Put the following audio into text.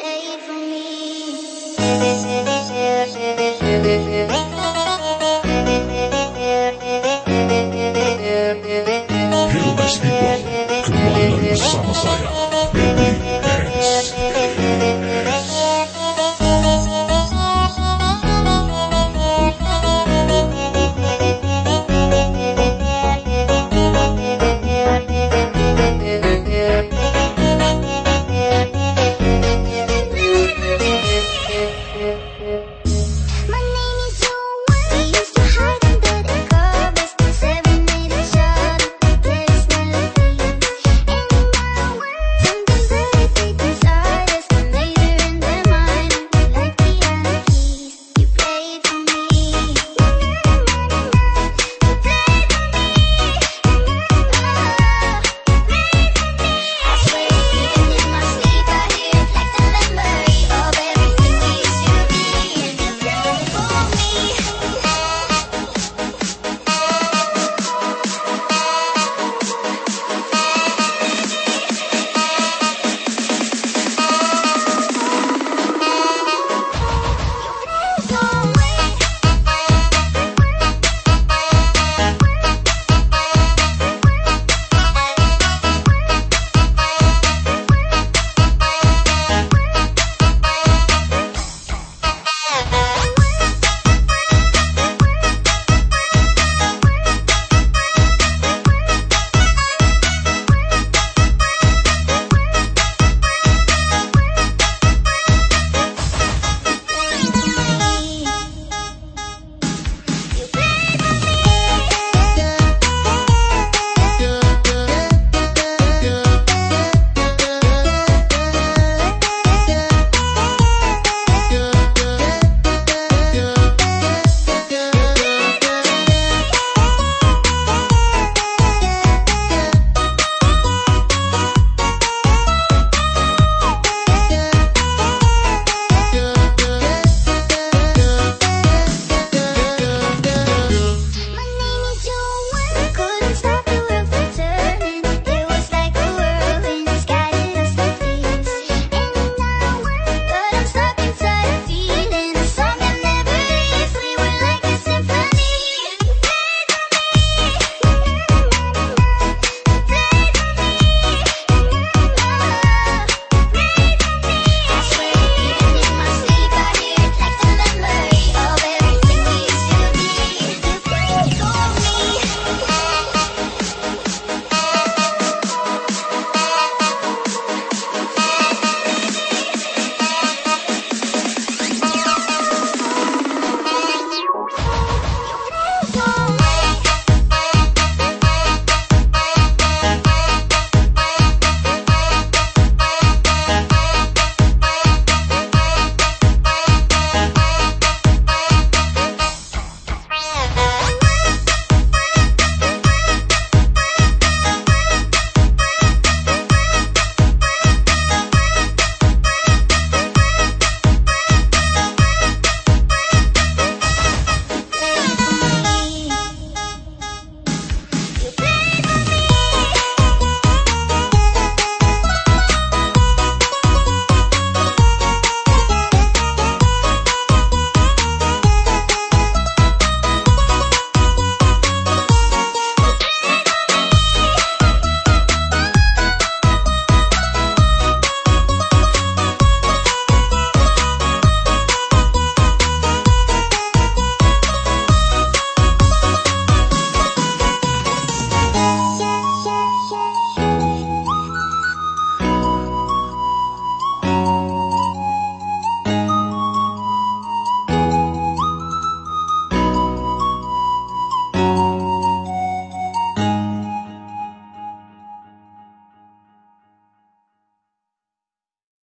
play for me.